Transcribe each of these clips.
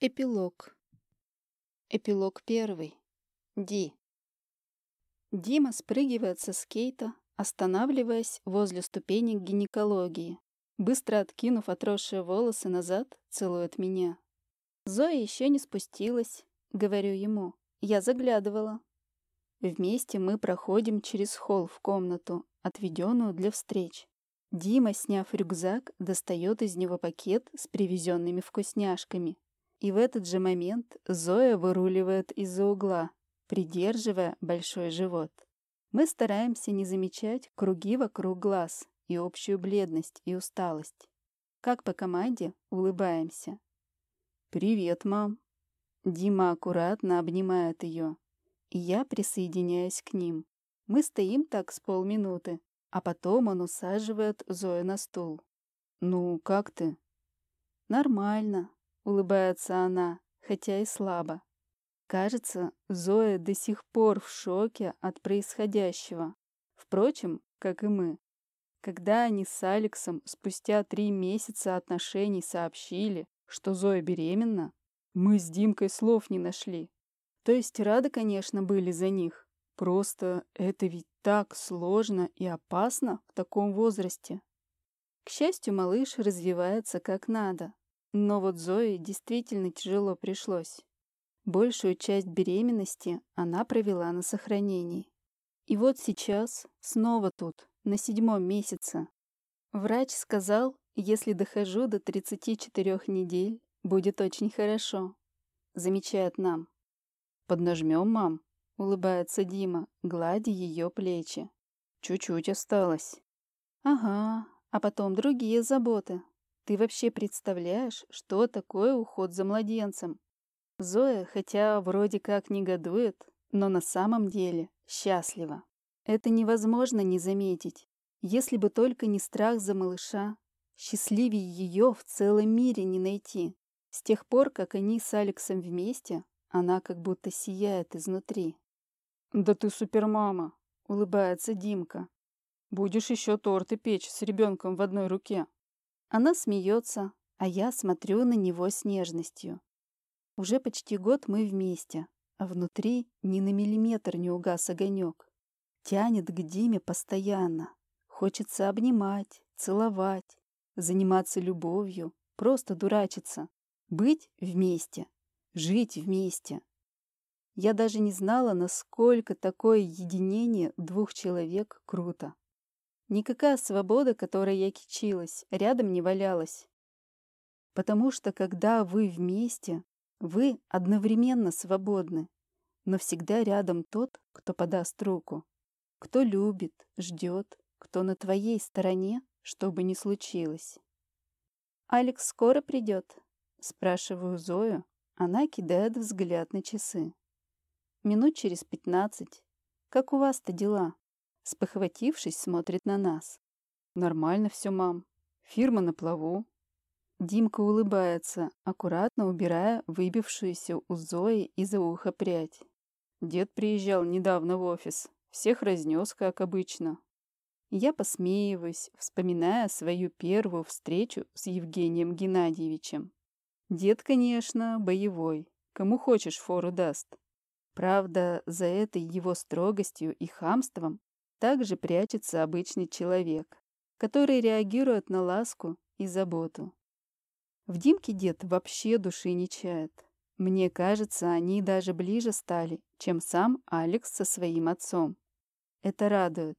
Эпилог. Эпилог первый. Ди. Дима спрыгивает со скейта, останавливаясь возле ступенек гинекологии. Быстро откинув отросшие волосы назад, целует меня. Зоя еще не спустилась, говорю ему. Я заглядывала. Вместе мы проходим через холл в комнату, отведенную для встреч. Дима, сняв рюкзак, достает из него пакет с привезенными вкусняшками, и в этот же момент Зоя выруливает из-за угла, придерживая большой живот. Мы стараемся не замечать круги вокруг глаз и общую бледность и усталость. Как по команде улыбаемся. «Привет, мам!» Дима аккуратно обнимает ее, и я присоединяюсь к ним. Мы стоим так с полминуты, а потом он усаживает Зою на стул. «Ну, как ты?» «Нормально», Улыбается она, хотя и слабо. Кажется, Зоя до сих пор в шоке от происходящего. Впрочем, как и мы. Когда они с Алексом спустя три месяца отношений сообщили, что Зоя беременна, мы с Димкой слов не нашли. То есть рады, конечно, были за них. Просто это ведь так сложно и опасно в таком возрасте. К счастью, малыш развивается как надо. Но вот Зое действительно тяжело пришлось. Большую часть беременности она провела на сохранении. И вот сейчас снова тут, на седьмом месяце. Врач сказал, если дохожу до 34 недель, будет очень хорошо. Замечает нам. «Поднажмем, мам», — улыбается Дима, гладя ее плечи. «Чуть-чуть осталось». «Ага, а потом другие заботы», ты вообще представляешь, что такое уход за младенцем? Зоя, хотя вроде как негодует, но на самом деле счастлива. Это невозможно не заметить. Если бы только не страх за малыша, счастливее ее в целом мире не найти. С тех пор, как они с Алексом вместе, она как будто сияет изнутри. «Да ты супермама!» — улыбается Димка. «Будешь еще торты печь с ребенком в одной руке». Она смеется, а я смотрю на него с нежностью. Уже почти год мы вместе, а внутри ни на миллиметр не угас огонек. Тянет к Диме постоянно. Хочется обнимать, целовать, заниматься любовью, просто дурачиться, быть вместе, жить вместе. Я даже не знала, насколько такое единение двух человек круто. Никакая свобода, которой я кичилась, рядом не валялась. Потому что когда вы вместе, вы одновременно свободны, но всегда рядом тот, кто подаст руку, кто любит, ждет, кто на твоей стороне, что бы ни случилось. «Алекс скоро придет?» — спрашиваю Зою. Она кидает взгляд на часы. «Минут через пятнадцать. Как у вас-то дела?» Спохватившись, смотрит на нас. «Нормально все, мам. Фирма на плаву». Димка улыбается, аккуратно убирая выбившуюся у Зои из-за уха прядь. Дед приезжал недавно в офис. Всех разнес, как обычно. Я посмеиваюсь, вспоминая свою первую встречу с Евгением Геннадьевичем. Дед, конечно, боевой. Кому хочешь фору даст. Правда, за этой его строгостью и хамством также прячется обычный человек, который реагирует на ласку и заботу. В Димке дед вообще души не чает. Мне кажется, они даже ближе стали, чем сам Алекс со своим отцом. Это радует.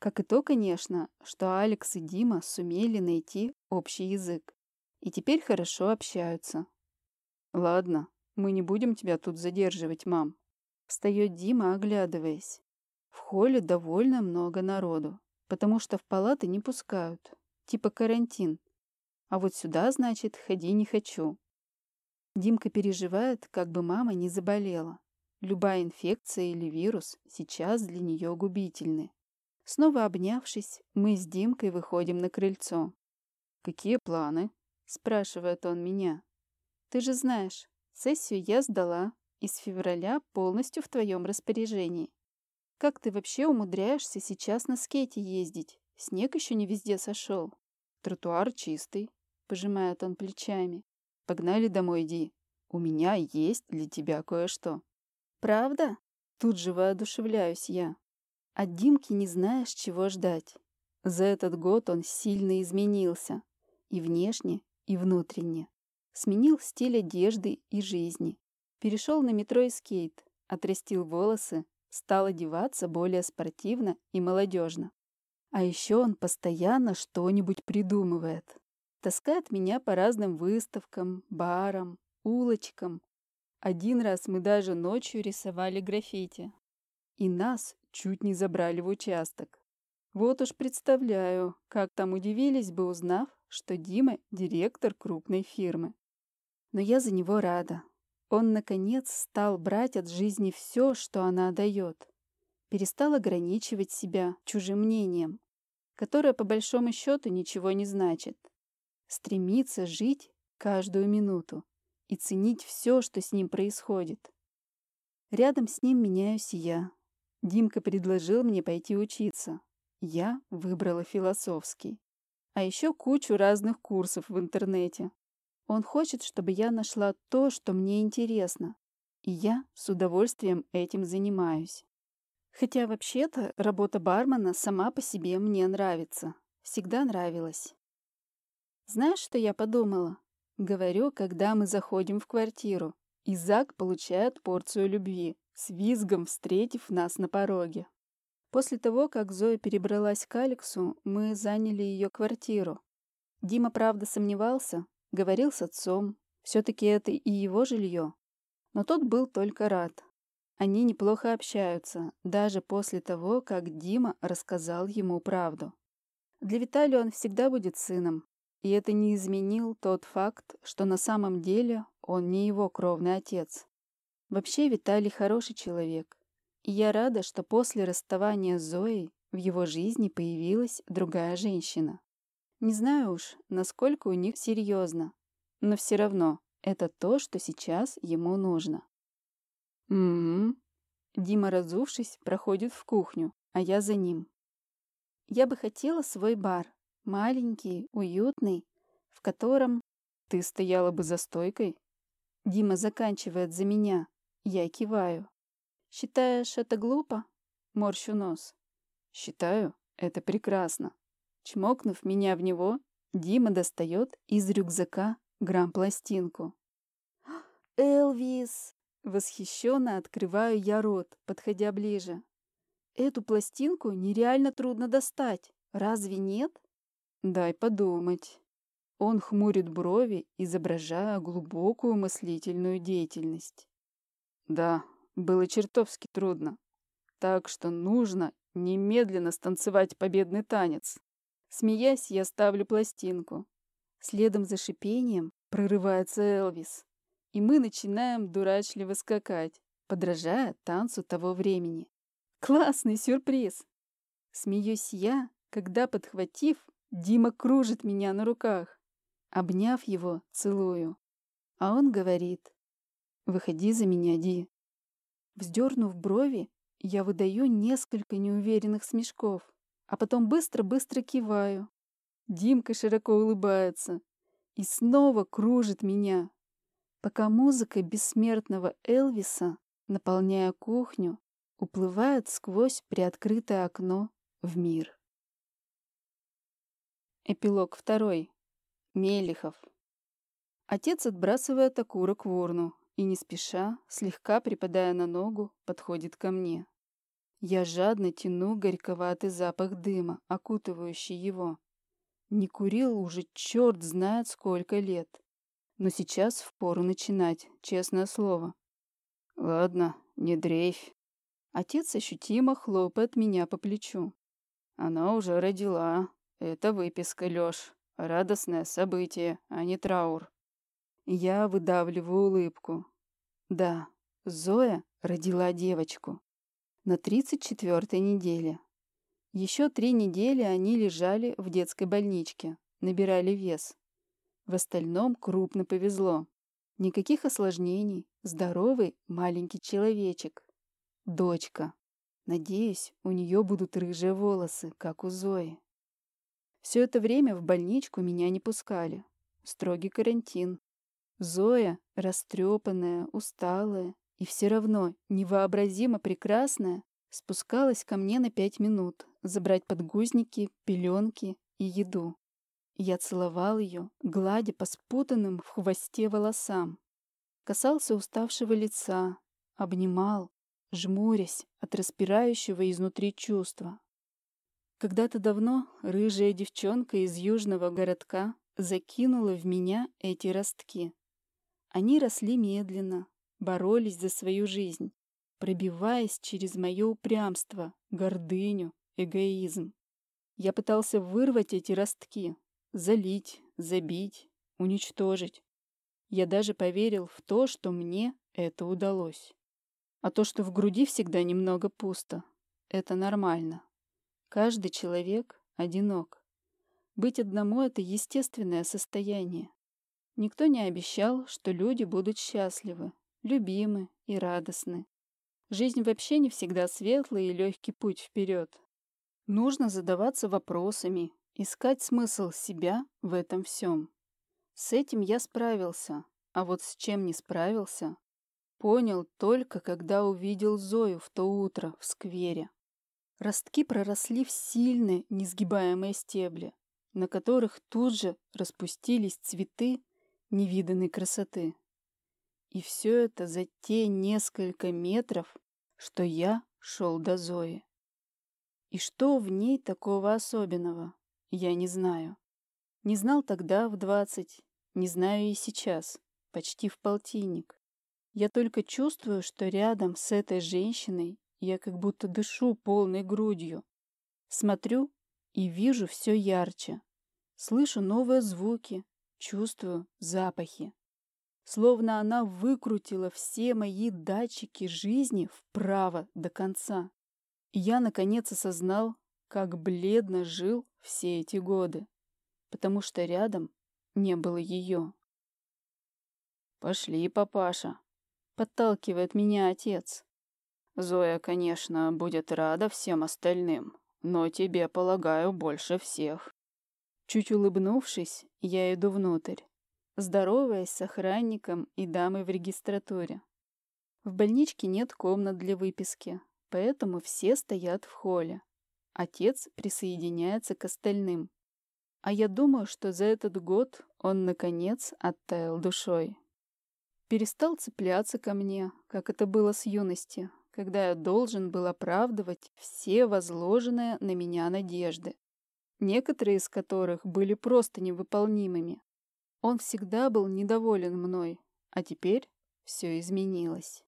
Как и то, конечно, что Алекс и Дима сумели найти общий язык. И теперь хорошо общаются. «Ладно, мы не будем тебя тут задерживать, мам». Встает Дима, оглядываясь. В холле довольно много народу, потому что в палаты не пускают, типа карантин. А вот сюда, значит, ходи не хочу. Димка переживает, как бы мама не заболела. Любая инфекция или вирус сейчас для нее губительны. Снова обнявшись, мы с Димкой выходим на крыльцо. «Какие планы?» – спрашивает он меня. «Ты же знаешь, сессию я сдала, и с февраля полностью в твоем распоряжении. Как ты вообще умудряешься сейчас на скейте ездить? Снег еще не везде сошел. Тротуар чистый, пожимает он плечами. Погнали домой, Ди. У меня есть для тебя кое-что». «Правда?» Тут же воодушевляюсь я. От Димки не знаешь, чего ждать. За этот год он сильно изменился. И внешне, и внутренне. Сменил стиль одежды и жизни. Перешел на метро и скейт. Отрастил волосы. Стал одеваться более спортивно и молодежно. А еще он постоянно что-нибудь придумывает. Таскает меня по разным выставкам, барам, улочкам. Один раз мы даже ночью рисовали граффити. И нас чуть не забрали в участок. Вот уж представляю, как там удивились бы, узнав, что Дима – директор крупной фирмы. Но я за него рада. Он, наконец, стал брать от жизни все, что она дает. Перестал ограничивать себя чужим мнением, которое, по большому счету, ничего не значит. Стремится жить каждую минуту и ценить все, что с ним происходит. Рядом с ним меняюсь я. Димка предложил мне пойти учиться. Я выбрала философский. А еще кучу разных курсов в интернете. Он хочет, чтобы я нашла то, что мне интересно. И я с удовольствием этим занимаюсь. Хотя вообще-то работа бармена сама по себе мне нравится. Всегда нравилась. Знаешь, что я подумала? Говорю, когда мы заходим в квартиру, и Зак получает порцию любви, с визгом встретив нас на пороге. После того, как Зоя перебралась к Алексу, мы заняли ее квартиру. Дима, правда, сомневался, говорил с отцом. Все-таки это и его жилье. Но тот был только рад. Они неплохо общаются, даже после того, как Дима рассказал ему правду. Для Виталия он всегда будет сыном, и это не изменил тот факт, что на самом деле он не его кровный отец. Вообще Виталий хороший человек, и я рада, что после расставания с Зоей в его жизни появилась другая женщина. Не знаю уж, насколько у них серьезно, но все равно это то, что сейчас ему нужно. Угу. Дима, разувшись, проходит в кухню, а я за ним. Я бы хотела свой бар, маленький, уютный, в котором ты стояла бы за стойкой. Дима заканчивает за меня. Я киваю. Считаешь это глупо? Морщу нос. Считаю, это прекрасно. Чмокнув меня в него, Дима достает из рюкзака грамм-пластинку. «Элвис!» Восхищенно открываю я рот, подходя ближе. «Эту пластинку нереально трудно достать. Разве нет?» «Дай подумать». Он хмурит брови, изображая глубокую мыслительную деятельность. «Да, было чертовски трудно. Так что нужно немедленно станцевать победный танец. Смеясь, я ставлю пластинку. Следом за шипением прорывается Элвис. И мы начинаем дурачливо скакать, подражая танцу того времени. Классный сюрприз! Смеюсь я, когда, подхватив, Дима кружит меня на руках. Обняв его, целую. А он говорит, «Выходи за меня, Ди». Вздернув брови, я выдаю несколько неуверенных смешков, а потом быстро-быстро киваю. Димка широко улыбается и снова кружит меня, пока музыка бессмертного Элвиса, наполняя кухню, уплывает сквозь приоткрытое окно в мир. Эпилог второй. Мелихов. Отец отбрасывает окурок в урну, и не спеша, слегка припадая на ногу, подходит ко мне. Я жадно тяну горьковатый запах дыма, окутывающий его. Не курил уже черт знает сколько лет. Но сейчас впору начинать, честное слово. Ладно, не дрейфь. Отец ощутимо хлопает меня по плечу. Она уже родила. Это выписка, Лёш. Радостное событие, а не траур. Я выдавливаю улыбку. Да, Зоя родила девочку. На 34-й неделе. Еще три недели они лежали в детской больничке, набирали вес. В остальном крупно повезло. Никаких осложнений. Здоровый маленький человечек. Дочка. Надеюсь, у нее будут рыжие волосы, как у Зои. Все это время в больничку меня не пускали. Строгий карантин. Зоя, растрепанная, усталая и все равно невообразимо прекрасная, спускалась ко мне на пять минут забрать подгузники, пеленки и еду. Я целовал ее, гладя по спутанным в хвосте волосам. Касался уставшего лица, обнимал, жмурясь от распирающего изнутри чувства. Когда-то давно рыжая девчонка из южного городка закинула в меня эти ростки. Они росли медленно, боролись за свою жизнь, пробиваясь через мое упрямство, гордыню, эгоизм. Я пытался вырвать эти ростки, залить, забить, уничтожить. Я даже поверил в то, что мне это удалось. А то, что в груди всегда немного пусто, это нормально. Каждый человек одинок. Быть одному — это естественное состояние. Никто не обещал, что люди будут счастливы, любимы и радостны. Жизнь вообще не всегда светлый и легкий путь вперед. Нужно задаваться вопросами, искать смысл себя в этом всем. С этим я справился, а вот с чем не справился, понял только, когда увидел Зою в то утро в сквере. Ростки проросли в сильные, несгибаемые стебли, на которых тут же распустились цветы невиданной красоты. И все это за те несколько метров, что я шел до Зои. И что в ней такого особенного, я не знаю. Не знал тогда в двадцать, не знаю и сейчас, почти в полтинник. Я только чувствую, что рядом с этой женщиной я как будто дышу полной грудью. Смотрю и вижу все ярче. Слышу новые звуки, чувствую запахи. Словно она выкрутила все мои датчики жизни вправо до конца. Я, наконец, осознал, как бледно жил все эти годы, потому что рядом не было ее. «Пошли, папаша», — подталкивает меня отец. Зоя, конечно, будет рада всем остальным, но тебе, полагаю, больше всех. Чуть улыбнувшись, я иду внутрь, здороваясь с охранником и дамой в регистратуре. В больничке нет комнат для выписки, поэтому все стоят в холле. Отец присоединяется к остальным. А я думаю, что за этот год он, наконец, оттаял душой. Перестал цепляться ко мне, как это было с юности, когда я должен был оправдывать все возложенные на меня надежды, некоторые из которых были просто невыполнимыми. Он всегда был недоволен мной, а теперь все изменилось.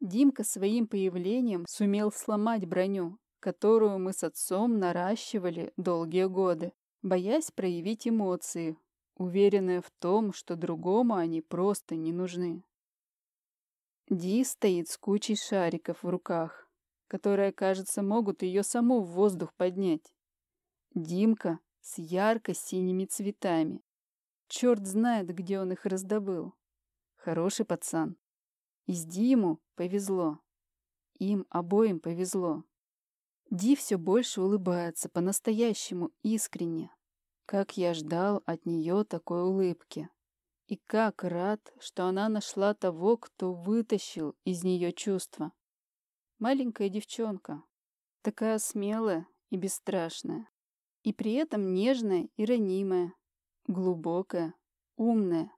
Димка своим появлением сумел сломать броню, которую мы с отцом наращивали долгие годы, боясь проявить эмоции, уверенные в том, что другому они просто не нужны. Ди стоит с кучей шариков в руках, которые, кажется, могут ее саму в воздух поднять. Димка с ярко-синими цветами. Черт знает, где он их раздобыл. Хороший пацан. И с Диму повезло. Им обоим повезло. Ди все больше улыбается, по-настоящему искренне. Как я ждал от нее такой улыбки. И как рад, что она нашла того, кто вытащил из нее чувства. Маленькая девчонка, такая смелая и бесстрашная. И при этом нежная и ранимая, глубокая, умная.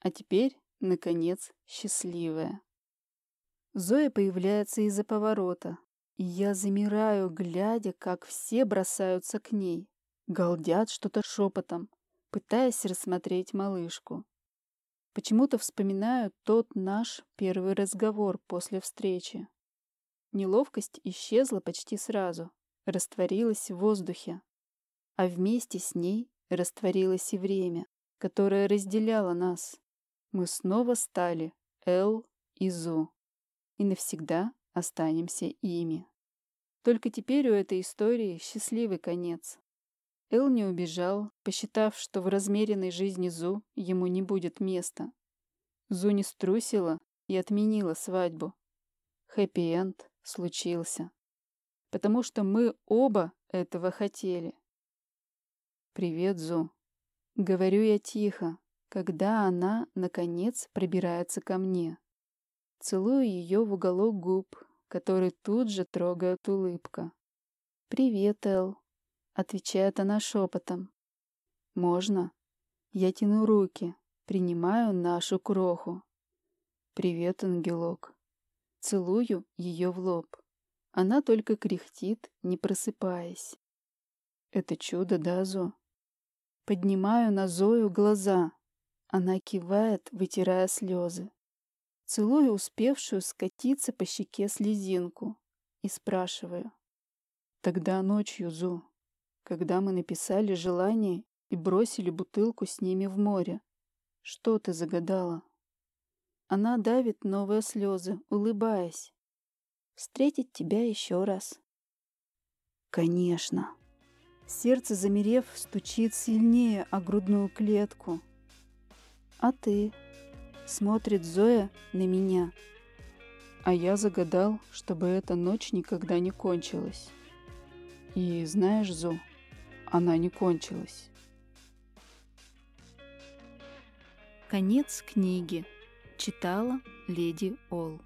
А теперь, наконец, счастливая. Зоя появляется из-за поворота, и я замираю, глядя, как все бросаются к ней, галдят что-то шепотом, пытаясь рассмотреть малышку. Почему-то вспоминаю тот наш первый разговор после встречи. Неловкость исчезла почти сразу, растворилась в воздухе. А вместе с ней растворилось и время, которое разделяло нас. Мы снова стали Эл и Зу. И навсегда останемся ими. Только теперь у этой истории счастливый конец. Эл не убежал, посчитав, что в размеренной жизни Зу ему не будет места. Зу не струсила и отменила свадьбу. Хэппи-энд случился. Потому что мы оба этого хотели. «Привет, Зу». Говорю я тихо, когда она, наконец, пробирается ко мне. Целую ее в уголок губ, который тут же трогает улыбка. «Привет, Эл», — отвечает она шепотом. «Можно?» Я тяну руки, принимаю нашу кроху. «Привет, ангелок». Целую ее в лоб. Она только кряхтит, не просыпаясь. «Это чудо, да, Зо?» Поднимаю на Зою глаза. Она кивает, вытирая слезы. Целую успевшую скатиться по щеке слезинку и спрашиваю. Тогда ночью, Зу, когда мы написали желание и бросили бутылку с ними в море, что ты загадала? Она давит новые слезы, улыбаясь. Встретить тебя еще раз. Конечно. Сердце, замерев, стучит сильнее о грудную клетку. А ты? Смотрит Зоя на меня. А я загадал, чтобы эта ночь никогда не кончилась. И знаешь, Зо, она не кончилась. Конец книги. Читала леди Ол.